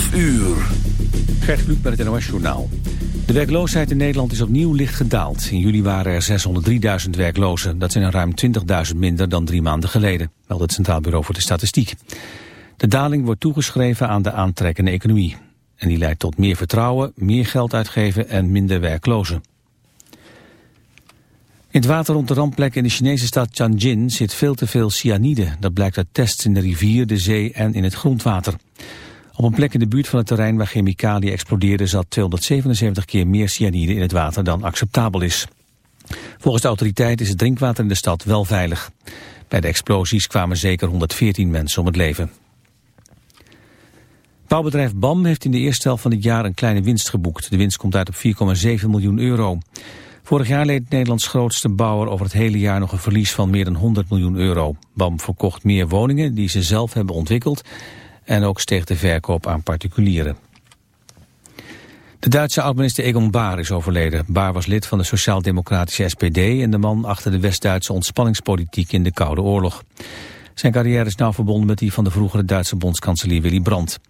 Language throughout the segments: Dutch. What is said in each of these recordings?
12 uur. Gert Kluk met het NOS Journaal. De werkloosheid in Nederland is opnieuw licht gedaald. In juli waren er 603.000 werklozen. Dat zijn er ruim 20.000 minder dan drie maanden geleden, meldt het Centraal Bureau voor de Statistiek. De daling wordt toegeschreven aan de aantrekkende economie. En die leidt tot meer vertrouwen, meer geld uitgeven en minder werklozen. In het water rond de rampplek in de Chinese stad Tianjin zit veel te veel cyanide. Dat blijkt uit tests in de rivier, de zee en in het grondwater. Op een plek in de buurt van het terrein waar chemicaliën explodeerden zat 277 keer meer cyanide in het water dan acceptabel is. Volgens de autoriteit is het drinkwater in de stad wel veilig. Bij de explosies kwamen zeker 114 mensen om het leven. Bouwbedrijf BAM heeft in de eerste helft van het jaar een kleine winst geboekt. De winst komt uit op 4,7 miljoen euro. Vorig jaar leed Nederlands grootste bouwer over het hele jaar nog een verlies van meer dan 100 miljoen euro. BAM verkocht meer woningen die ze zelf hebben ontwikkeld en ook steeg de verkoop aan particulieren. De Duitse oud-minister Egon Baar is overleden. Baar was lid van de sociaal-democratische SPD en de man achter de West-Duitse ontspanningspolitiek in de Koude Oorlog. Zijn carrière is nauw verbonden met die van de vroegere Duitse bondskanselier Willy Brandt.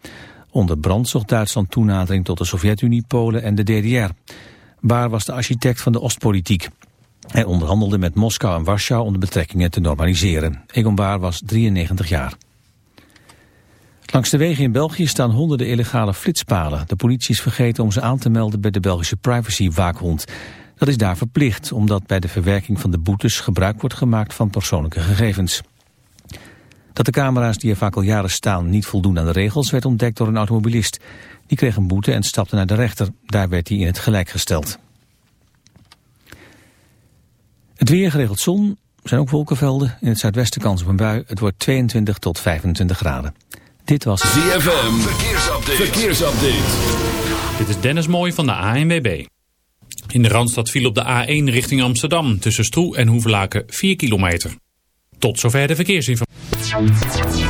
Onder Brandt zocht Duitsland toenadering tot de Sovjet-Unie, Polen en de DDR. Baar was de architect van de Oostpolitiek. Hij onderhandelde met Moskou en Warschau om de betrekkingen te normaliseren. Egon Baar was 93 jaar. Langs de wegen in België staan honderden illegale flitspalen. De politie is vergeten om ze aan te melden bij de Belgische privacy-waakhond. Dat is daar verplicht, omdat bij de verwerking van de boetes gebruik wordt gemaakt van persoonlijke gegevens. Dat de camera's die er vaak al jaren staan niet voldoen aan de regels werd ontdekt door een automobilist. Die kreeg een boete en stapte naar de rechter. Daar werd hij in het gelijk gesteld. Het weer geregeld zon, er zijn ook wolkenvelden. In het zuidwesten kans op een bui. Het wordt 22 tot 25 graden. Dit was ZFM, verkeersupdate. verkeersupdate. Dit is Dennis Mooij van de ANWB. In de Randstad viel op de A1 richting Amsterdam tussen Stroe en Hoevelaken 4 kilometer. Tot zover de verkeersinformatie.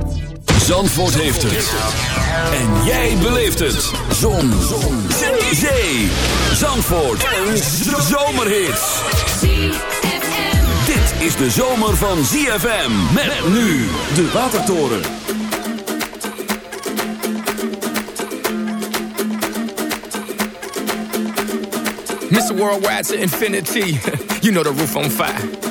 Zandvoort heeft het. En jij beleeft het. Zon. Zon. Zee. Zandvoort. Een zomerhit. Dit is de zomer van ZFM. Met nu de Watertoren. Mr. Worldwide to infinity. you know the roof on fire.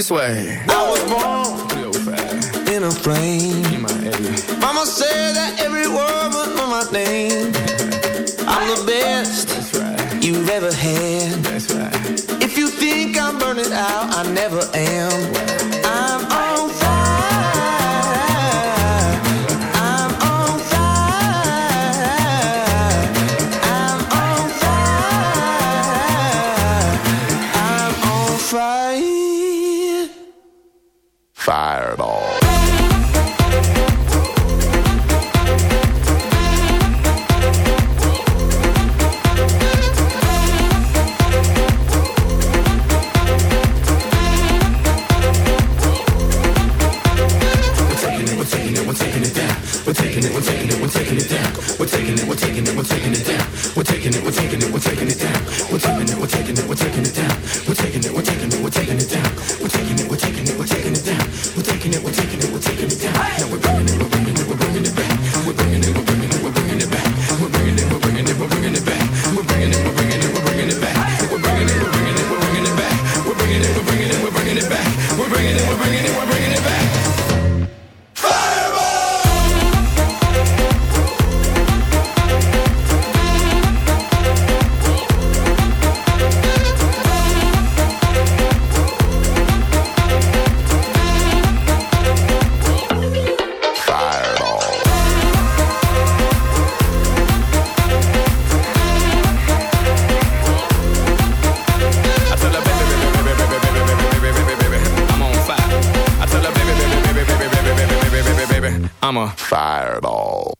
This way. Fireball.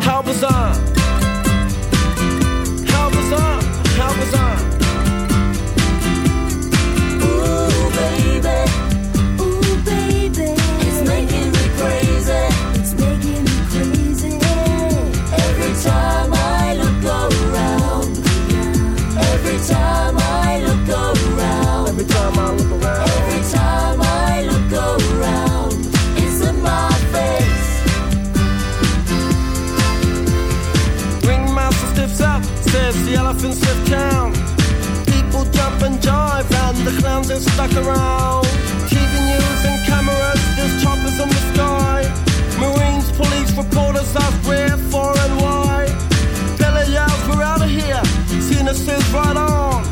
How was I? Says the elephants stiff town. People jump and jive, and the clowns are stuck around. TV news and cameras, there's choppers in the sky. Marines, police, reporters ask where, for, and why. Billy yells, we're out of here. Cena says, right on.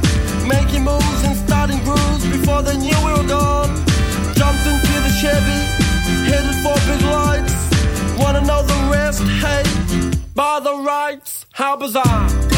Making moves and starting grooves before they knew we were gone. Jumped into the Chevy, headed for big lights. Wanna know the rest? Hey, by the rights, how bizarre!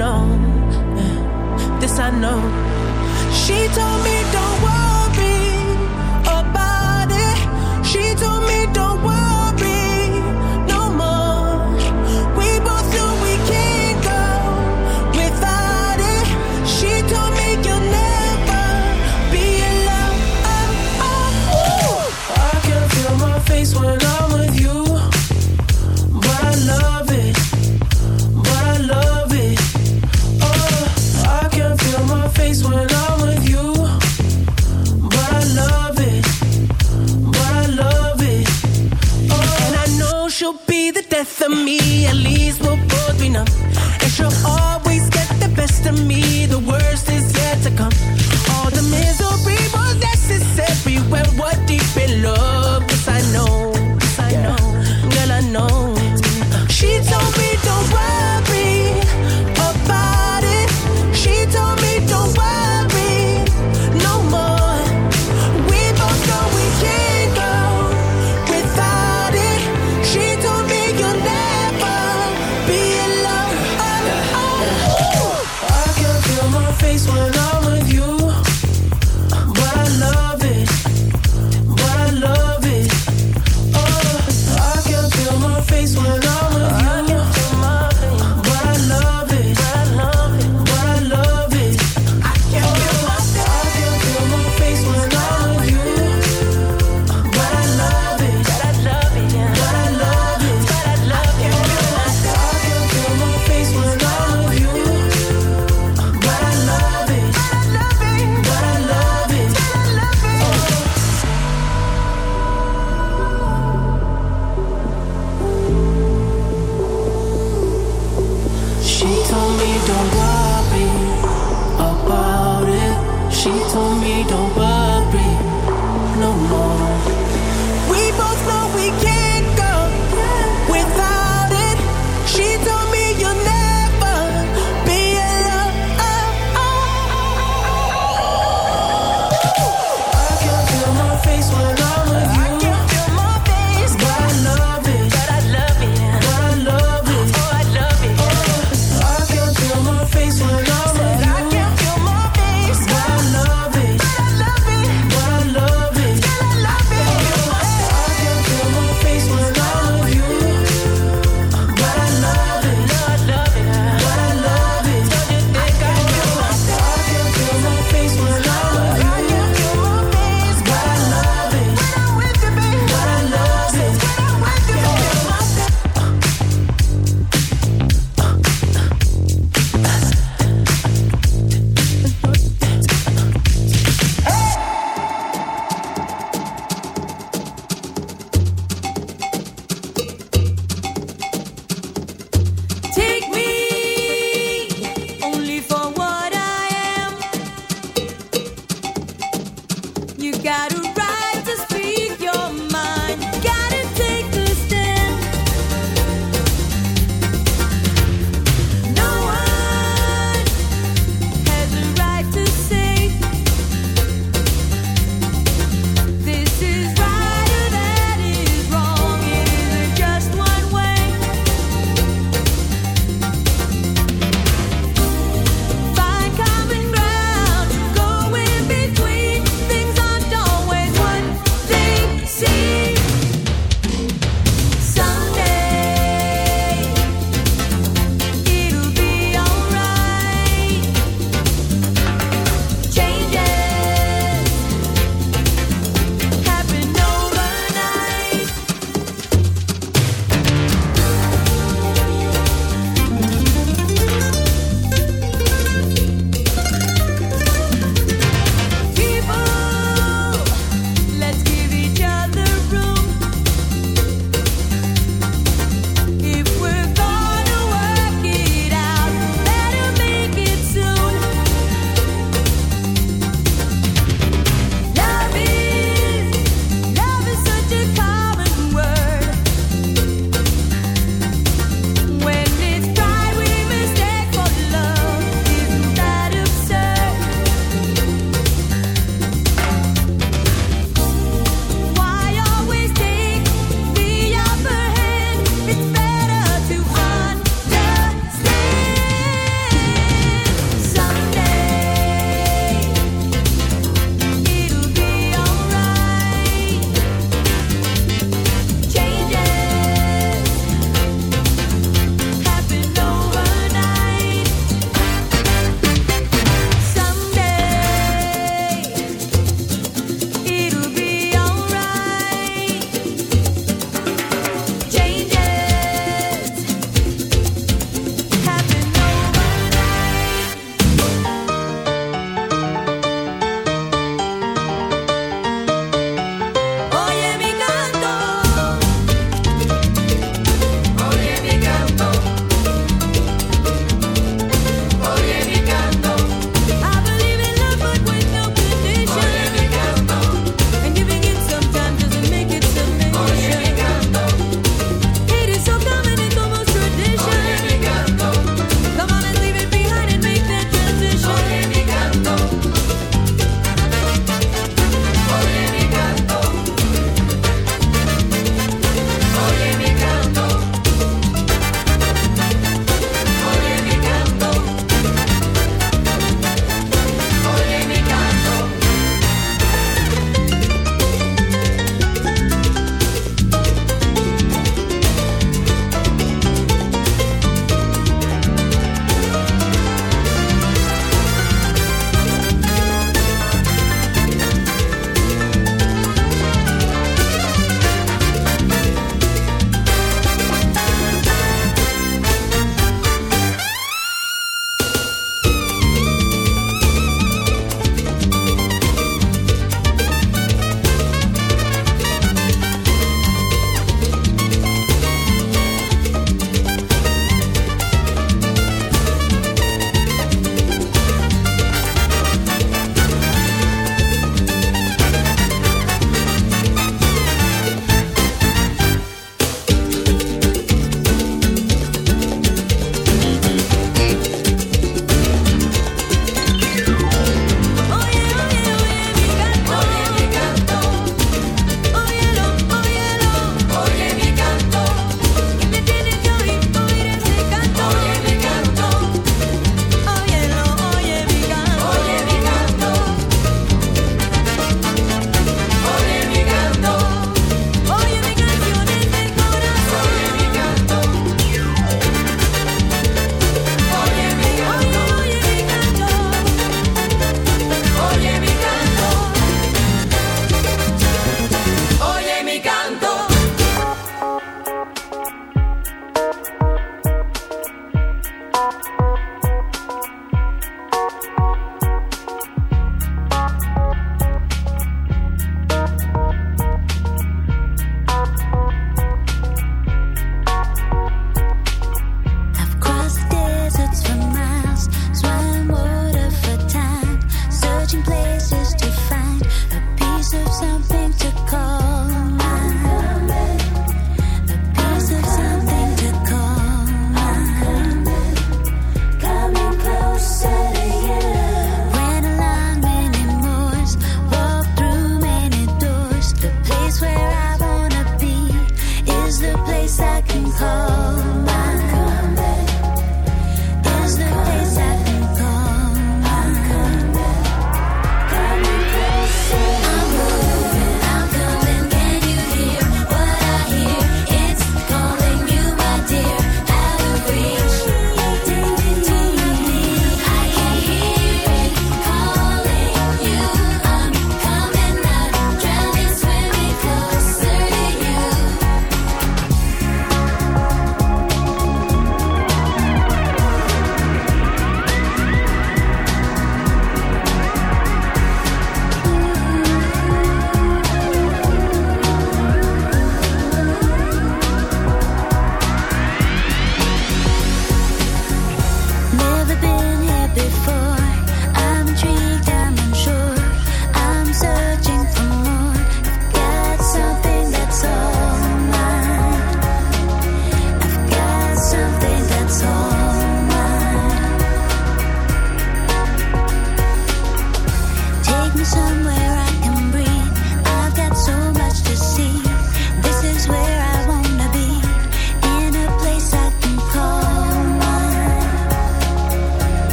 Know, this I know.